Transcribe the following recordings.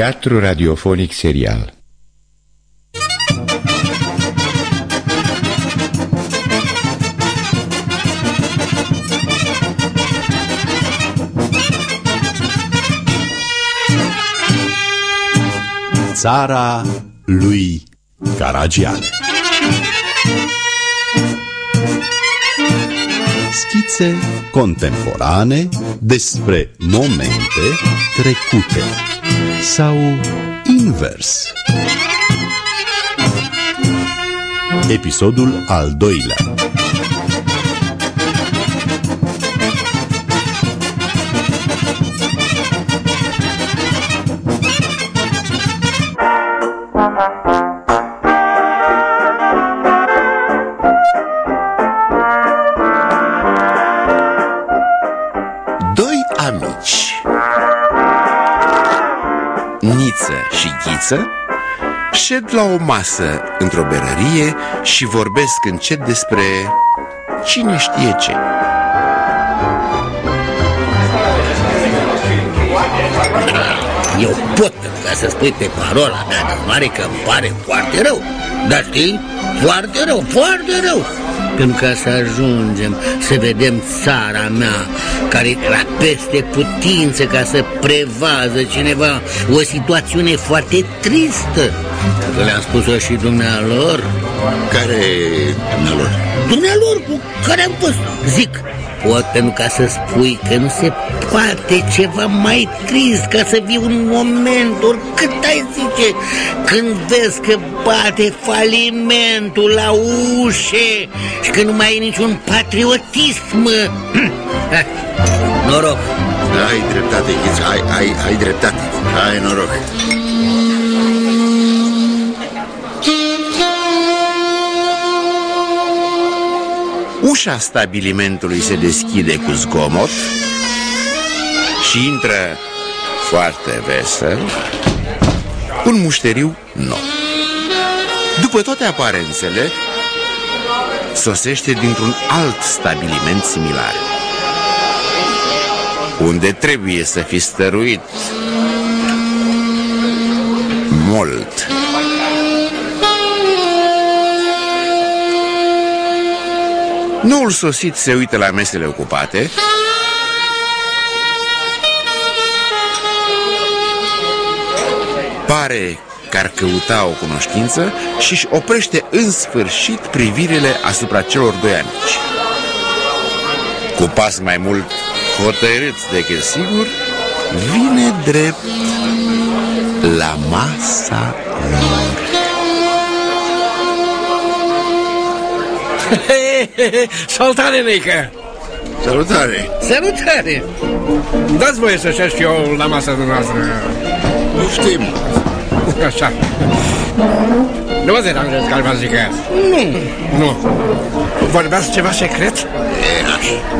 Teatru radiofonic serial. Țara lui Caragiale. Schițe contemporane despre momente trecute sau invers. Episodul al doilea și Ghiță șed la o masă într-o berărie și vorbesc încet despre cine știe ce. Eu pot ca să spui pe parola mea de mare că îmi pare foarte rău. Dar știi, foarte rău, foarte rău. Pentru ca să ajungem să vedem țara mea Care era peste putință ca să prevază cineva O situațiune foarte tristă. Că le-am spus-o și dumnealor. Care dumnealor? Dumnealor cu care am fost Zic, pot pentru ca să spui că nu se poate ceva mai trist Ca să vii un moment, oricât ai zice Când vezi că bate falimentul la ușe Și că nu mai e niciun patriotism. Ha, Noroc. Ai dreptate, Ghiță, ai, ai, ai dreptate. Ai noroc Ușa stabilimentului se deschide cu zgomot și intră foarte vesel un mușteriu nou. După toate aparențele, sosește dintr-un alt stabiliment similar, unde trebuie să fi stăruit mult. Noul sosit se uită la mesele ocupate Pare că ar căuta o cunoștință și își oprește în sfârșit privirile asupra celor doi amici. Cu pas mai mult hotărât decât sigur, vine drept la masa lor. Salutare, Nică! Salutare! Salutare! Dați voie să șed și eu la masa dumneavoastră. Nu știm. Așa. Nu vă deranjez că v zică. Nu, Nu. Vorbeați ceva secret?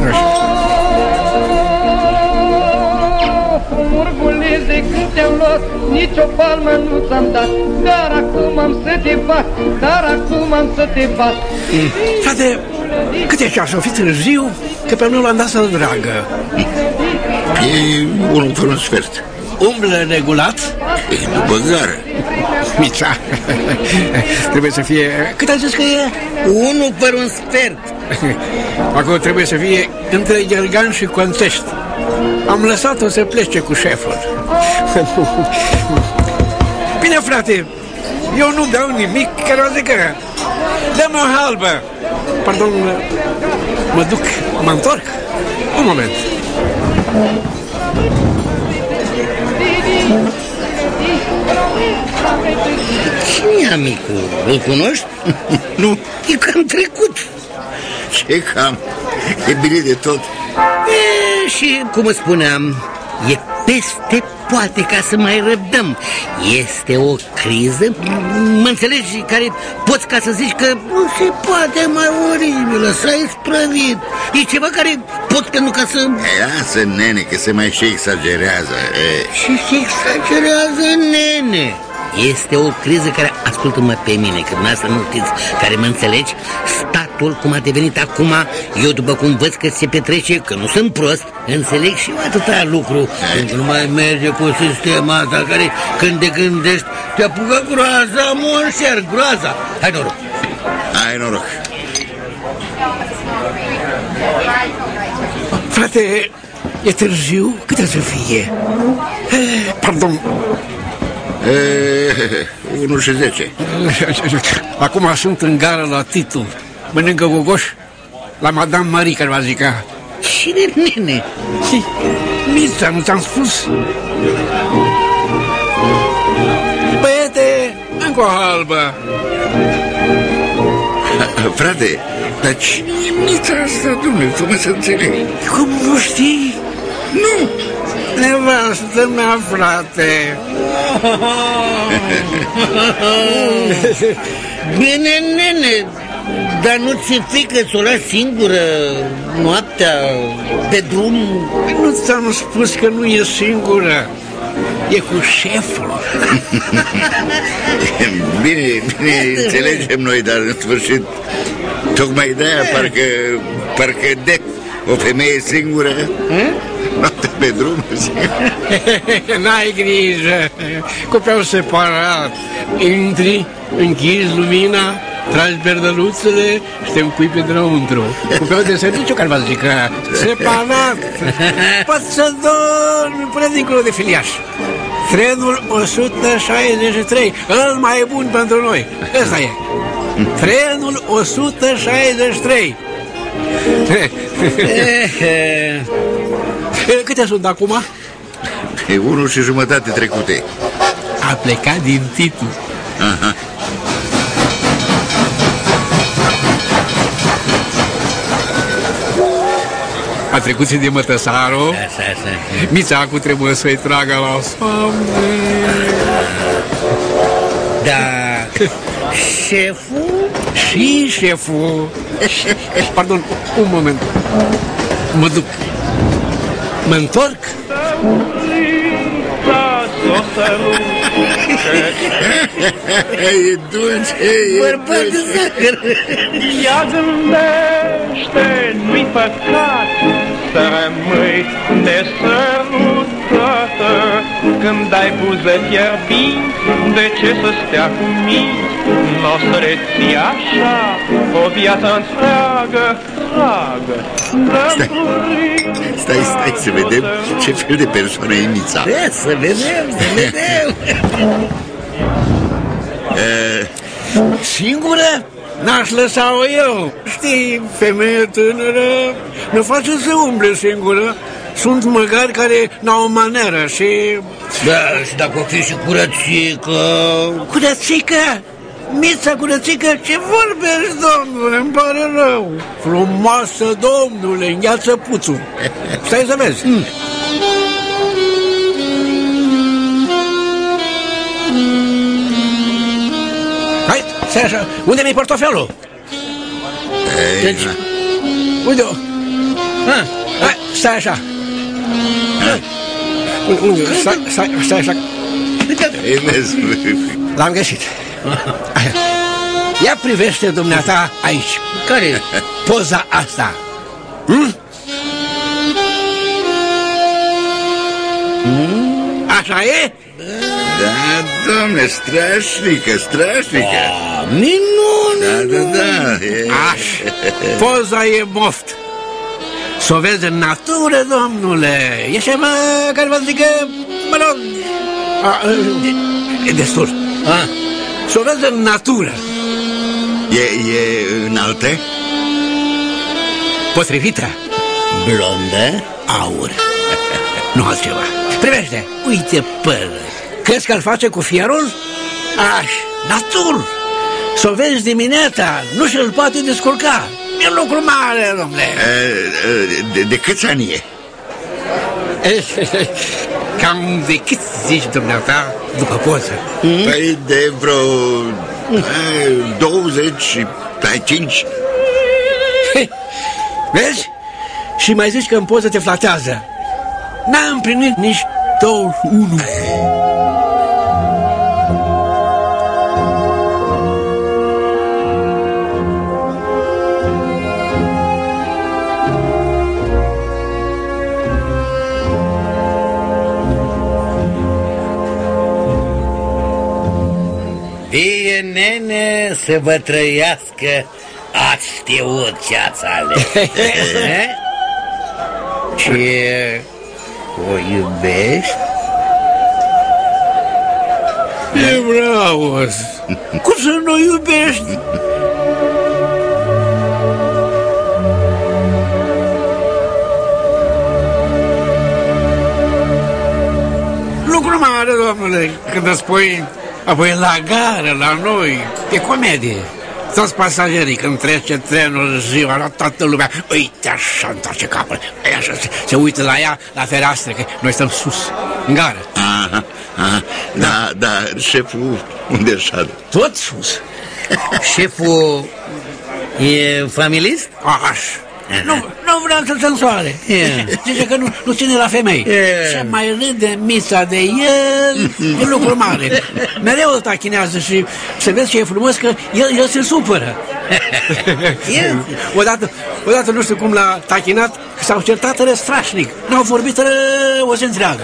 Așa. Murguliți de când te-am luat Nici o palmă nu ți-am dat Dar acum am să te bat Dar acum am să te bat Frate, cât e ceasul? O fi târziu? Că pe mine l-am dat să-l dragă. E unul fără un sfert. Umblă regulat? E după gară. Mița. trebuie să fie... Cât ai zis că e? unul fără un sfert Acum trebuie să fie între Ghergan și Contești. Am lăsat-o să plece cu șeful. Bine, frate, eu nu beau nimic, care o zică. Dă-mi o halbă. Pardon, mă duc, mă întorc. Un moment. Cine e amicul? Îl cunoști? Nu, E cam trecut ce cam. E bine de tot. E, Și, cum îți spuneam, e peste poate ca să mai răbdăm. Este o criză, mă înțelegi, care poți ca să zici că nu se poate mai oribilă, s-a isprăvit. E ceva care poți pentru ca să... E, lasă, nene, că se mai și exagerează. E, Și se exagerează, nene. Este o criză care, ascultă-mă pe mine, că dumneavoastră nu știți, care mă înțelegi Statul totul cum a devenit acum Eu după cum văd că se petrece, că nu sunt prost Înțeleg și eu atâta lucru Pentru nu mai merge cu sistema asta Care când te gândești te apucă groaza, monșer, groaza Hai noroc Ai noroc. Frate, e târziu? Cât trebuie să fie? Eh, Pardon, E, 1 și 10. acum sunt în gară la Titu Mănâncă gogoș la Madame Marie, care va zica Cine nene? Și Mița, nu ți-am spus? Băiete, încă o halbă Frate, dar cine e mița asta, domnule? Tu mă să înțeleg. Cum nu știi? Nu. Nevastă mea, frate Bine, nene Dar nu ți-e frică să o lași singură noaptea pe drum? Nu ți-am spus că nu e singură. E cu șeful. Bine, bine, înțelegem noi, dar în sfârșit, tocmai de-aia parcă, parcă de o femeie singură, noapte pe drum, N-ai grijă. Cupeau separat Intri, închizi lumina Tragi perdăluțele și te încui pe drăuntru Cupeau de serviciu care va zică Separat Poți să dormi până dincolo de filiaș. Trenul 163 Îl mai bun pentru noi. Ăsta e. Trenul 163 Câte sunt acum? e unul și jumătate trecute. A plecat din Titu Aha. Trecut și de Mătăsaru. Așa, așa Mița cu trebuie să-i tragă la somn Da, șeful? Și șeful. Pardon, un moment. Mă duc. Mă întorc. E dulce, e Bărbat de dulce. zahăr. Ea gândește, nu-i păcat Să rămâi de sărutată Când ai buze fierbinți De ce să stea cu minți? N-o să reții așa O viață întreagă, dragă. Stai, stai să vedem ce fel de persoană e Mița. Da, să vedem, să vedem. Singură? N-aș lăsa-o eu. Știi, femeie tânără Nu face să umble singură. Sunt măgari care n-au maneră și... Da, și dacă o fi și curățică? Curățică! Mița curățică, ce vorbești, domnule? Îmi pare rău. Frumoasă, domnule, îngheață puțul. Stai să vezi. Hai, stai așa, unde mi-i portofelul? Ei, Deci- na. Uite-o. Ah, Hai, stai așa. Unde, stai, stai, stai așa. Ei, vezi, L-am găsit. Ia privește dumneata aici. Care? Poza asta. Hm? Așa e? Da, domne, strașnică, strașnică. Minune Da, da, da. E... Aș Poza e moft. Să o vezi în natură, domnule. E ceva care vă zică Mă rog a, E destul. Ah, Să o vezi în natură. E, e înalte? Potrivită. Blondă? Aur. Nu altceva. Privește, uite păr Crezi că îl face cu fierul? Aș, natur Să o vezi dimineața Nu și-l poate descurca E lucru mare, domnule E, e, De, de câți ani e? Cam de cât zici dumneata după poză? Păi de vreo e, 20 și pe 5. Vezi? Și mai zici că în poză te flatează N-am împlinit nici 21 nene, să vă trăiască Ați știut ce ați ales Eh? Ce o iubești? E bravo! Cum să nu iubești? Lucru mare, domnule, când îți spui apoi la gară, la noi, e comedie. Toți pasagerii, când trece trenul ziua, la toată lumea, uite așa, întoarce capul, e așa, se, se uită la ea, la fereastră, că noi stăm sus, în gară. Aha, aha, da, da, șeful unde șade? Tot sus. Șeful e familist? Aș. Nu, nu vrea să se însoare. E. Zice că nu, nu ține la femei. E. Ce mai râde mița de el, e lucru mare. Mereu îl tachinează și să vezi ce e frumos că el, el se supără. E. odată, odată nu știu cum l-a tachinat, că s-au certat rău strașnic. N-au vorbit rău o zi întreagă.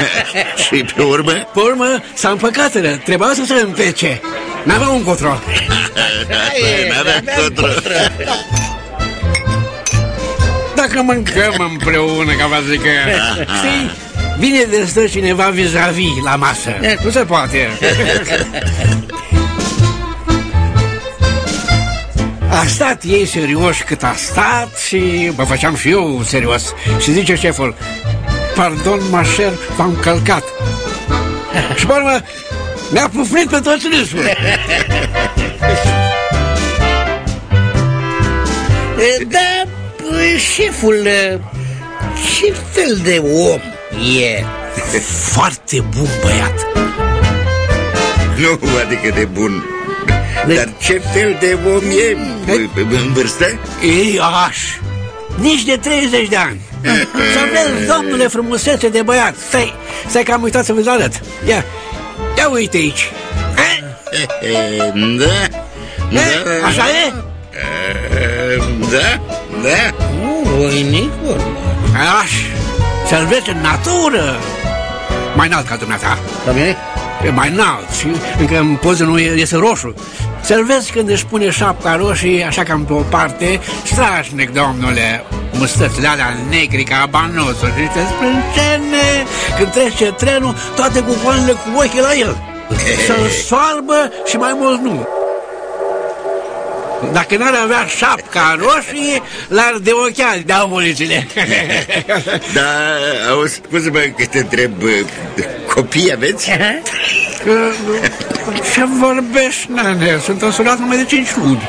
Și pe urmă? Pe urmă s-a împăcat rău. Trebuia să se împece. N-avea un control. N-avea control. Dacă mâncăm împreună, ca vă zic că... Știi, vine de stă cineva vis-a-vis la masă. Nu se poate. A stat ei serios cât a stat și mă făceam și eu serios. Și zice șeful, pardon, mașer, v-am călcat. și pe urmă, mi-a pufnit pe toți râsul. E, Da, șeful, ce fel de om e? Foarte bun băiat. Nu, adică de bun. Dar ce fel de om e în vârstă? Ei, aș, nici de 30 de ani. Să vezi, domnule, frumusețe de băiat. Stai, stai că am uitat să vă arăt. Ia, ia uite aici. Da, E, așa e? da, da. Nu, voinic, Aș, să-l vezi în natură. Mai înalt ca dumneata. Ca mine? E mai înalt și încă în poză nu e- iese roșu. Să-l vezi când își pune șapca roșie, așa cam pe o parte, strașnic, domnule, mustățile alea negri ca banosul și te sprâncene când trece trenul, toate cucoanele cu ochii la el. Să-l soarbă și mai mult nu. Dacă n-ar avea șapca roșie, l-ar de ochiali, da, mulicile. Da, auzi, scuze-mă că te întreb, copii aveți? Ce vorbești, nene? Sunt însurat numai de cinci luni.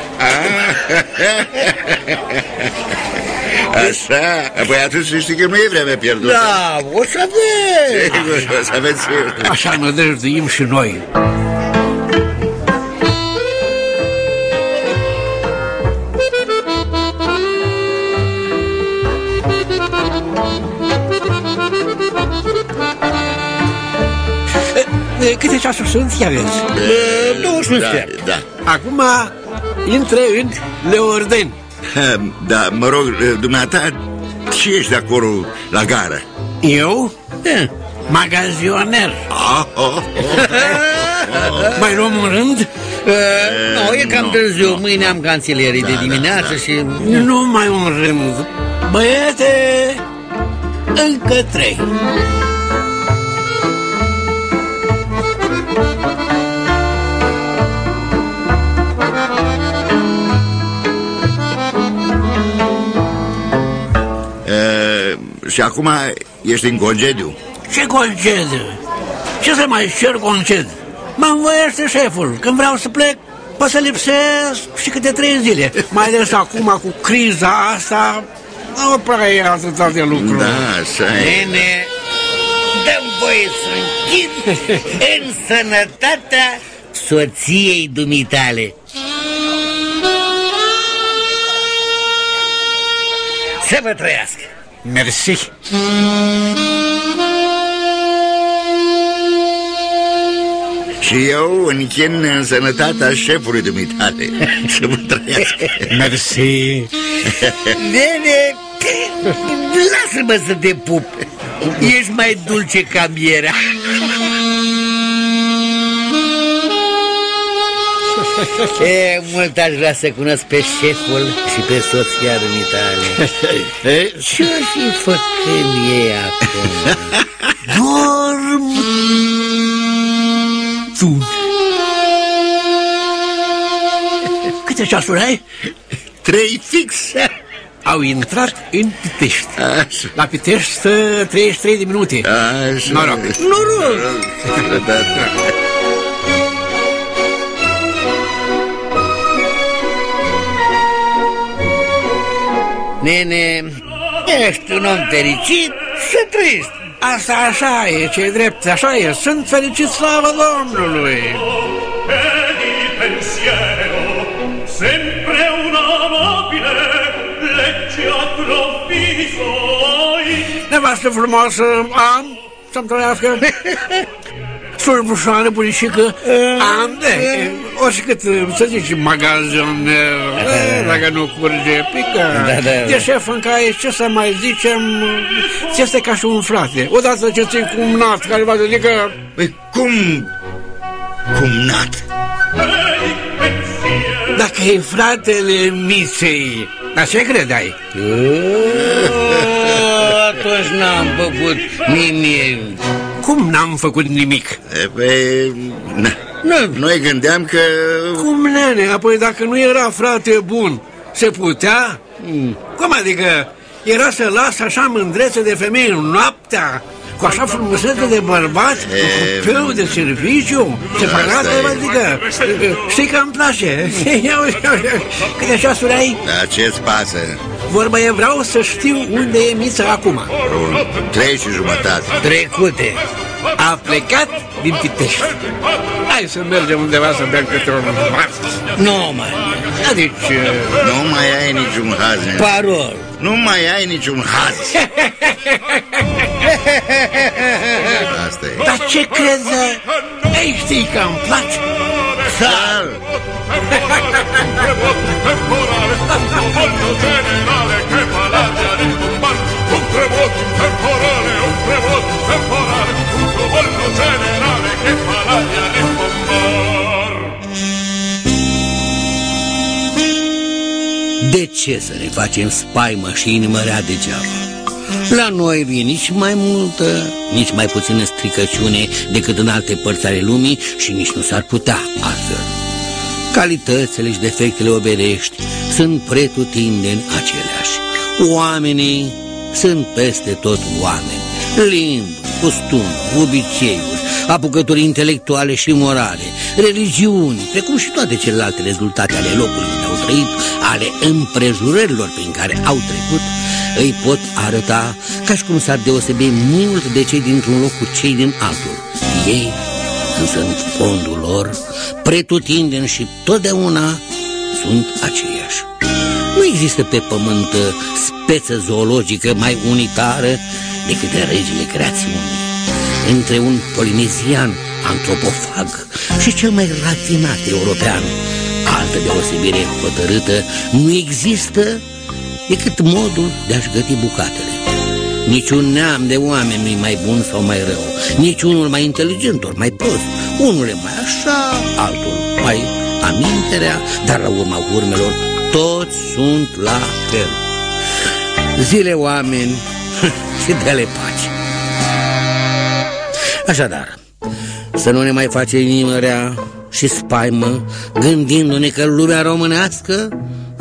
Așa, apoi atunci știi că nu e vremea pierdută. Da, o să vezi. Sigur, o să aveți... Așa nădăjduim și noi. Câte ceasuri sunt? Ia vezi. Douăzeci Da, da, da. Acum intre în Leorden. Da, mă rog, dumneata, ce ești de acolo la gară? Eu? da. Magazioner. Ah, oh, oh. Mai luăm un rând? Nu, e cam târziu. Mâine am canțilierii de dimineață și... Nu mai un rând. Băiete, încă trei. E, Și acum ești în concediu? Ce concediu? Ce să mai cer conced? Mă învoiește șeful. Când vreau să plec, pot să lipsesc și câte trei zile. Mai ales acum cu criza asta, nu prea e atâta de lucru. Da, așa e. Nene, dăm voie să închid în sănătatea soției dumitale. Să vă trăiască! Mersi. Și eu închin în sănătatea șefului dumitale Să vă trăiască Mersi. Nene, lasă-mă să te pup. Ești mai dulce ca mierea. E, mult aș vrea să cunosc pe șeful și pe soția dumitale Ce-o fi făcând ei acum? Dorm tu. Câte ceasuri ai? Trei fix. Au intrat în Pitești. Așa. La Pitești stă 33 de minute. Așa. Noroc. Noroc. Da, da. Nene, ești un om fericit și trist Asta așa e, ce drept, așa e. Sunt fericit, slavă Domnului. e di pensiero, sempre un amabile, leggiadro viso. Nevastă frumoasă am, să-mi trăiască. Surbușoară, bunișică, am de, oricât, să zici, magazin, dacă nu curge, pică. Da, da. De șef în care, ce să mai zicem, ți este ca și un frate. Odată ce ții cu un nat care va să zică, Păi cum? Cum nat? dacă e fratele Miței, dar ce credeai? Atunci n-am făcut nimic Cum n-am făcut nimic? E, Păi, na. Nu, Noi gândeam că... Cum, nene? Apoi dacă nu era frate bun, se putea? Cum adică? Era să las așa mândrețe de femei în noaptea? Cu așa frumusețe de bărbați, cu peu de serviciu, separate, asta e. adică, știi că îmi place. Ia uite, ia uite, Câte ceasuri ai? Da, ce-ți pasă? Vorba e, vreau să știu unde e Mița acum. Un trei și jumătate. trecute A plecat din Pitești. Hai să mergem undeva să bem câte un vas. Nu mai Adică, Nu mai ai niciun haz. ne? Parol Nu mai ai niciun haz. Asta e. dar ce crezi? Ei, știi că îmi place? Sal! temporale, un voglio generale che paladia di combar, un tremoto temporale, un tremoto temporale, un voglio generale che paladia di combar. De ce să ne facem spaimă și inimă rea degeaba? La noi nu e nici mai multă, nici mai puțină stricăciune decât în alte părți ale lumii și nici nu s-ar putea altfel. Calitățile și defectele oberești sunt pretutindeni aceleași. Oamenii sunt peste tot oameni. Limbi, costumi, obiceiuri, apucături intelectuale și morale, religiuni, precum și toate celelalte rezultate ale locului unde au trăit, ale împrejurărilor prin care au trecut, îi pot arăta ca și cum s-ar deosebi mult de cei dintr-un loc cu cei din altul. Ei, însă în fondul lor, pretutindeni și totdeauna sunt aceiași. Nu există pe pământ speță zoologică mai unitară decât regele creațiunii. Între un polinezian antropofag și cel mai rafinat european, altă deosebire hotărâtă nu există decât modul de a-și găti bucatele. Niciun neam de oameni nu-i mai bun sau mai rău, niciunul mai inteligent ori mai prost, unul e mai așa, altul mai aminterea, dar la urma urmelor toți sunt la fel. Zile oameni și dă-le pace. Așadar, să nu ne mai face inimă rea și spaimă, gândindu-ne că lumea românească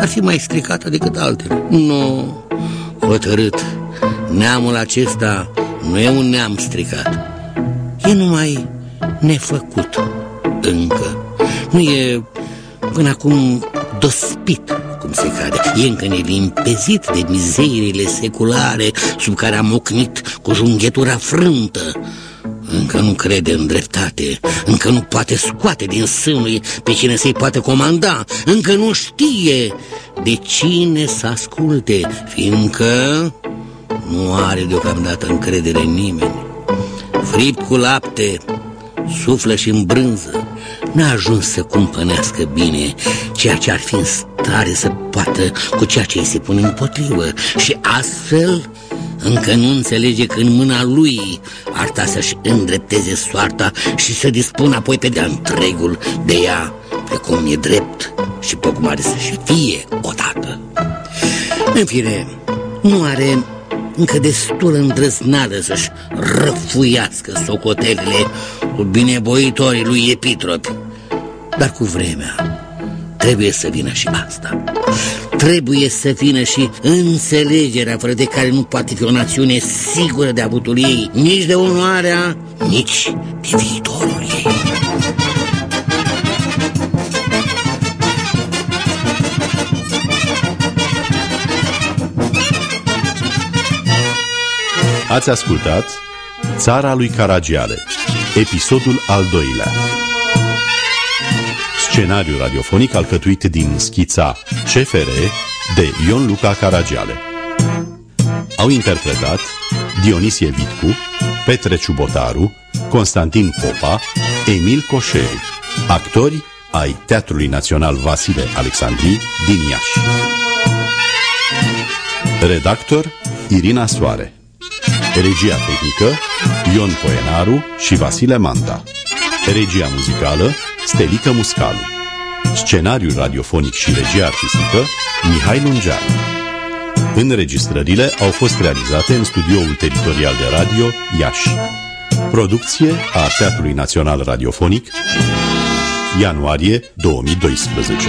ar fi mai stricată decât altele. Nu, hotărât, neamul acesta nu e un neam stricat, e numai nefăcut încă. Nu e până acum dospit, cum se cade. E încă nelimpezit de mizeriile seculare sub care a mocnit cu junghetura frântă. Încă nu crede în dreptate, încă nu poate scoate din sânul pe cine să-i poate comanda, încă nu știe de cine să asculte, fiindcă nu are deocamdată încredere în nimeni. Fript cu lapte, suflă și în brânză, n-a ajuns să cumpănească bine ceea ce ar fi în stare să poată cu ceea ce îi se pune împotrivă. Și astfel încă nu înțelege că în mâna lui ar sta să-și îndrepteze soarta și să dispună apoi pe de întregul de ea precum e drept și precum are să și fie odată. În fine, nu are încă destul îndrăznală să-și răfuiască socotelile cu binevoitorii lui Epitropi. Dar cu vremea trebuie să vină și asta. Trebuie să vină și înțelegerea fără de care nu poate fi o națiune sigură de avutul ei, nici de onoarea, nici de viitorul ei. Ați ascultat Țara lui Caragiale, episodul al doilea. Scenariu radiofonic alcătuit din schița CFR de Ion Luca Caragiale. Au interpretat Dionisie Vitcu, Petre Ciubotaru, Constantin Popa, Emil Coșeru, actori ai Teatrului Național Vasile Alexandrii din Iași. Redactor Irina Soare Regia tehnică Ion Poenaru și Vasile Manta Regia muzicală Stelică Muscalu. Scenariul radiofonic și regia artistică Mihai Lungean Înregistrările au fost realizate în studioul teritorial de radio Iași. Producție a Teatrului Național Radiofonic Ianuarie 2012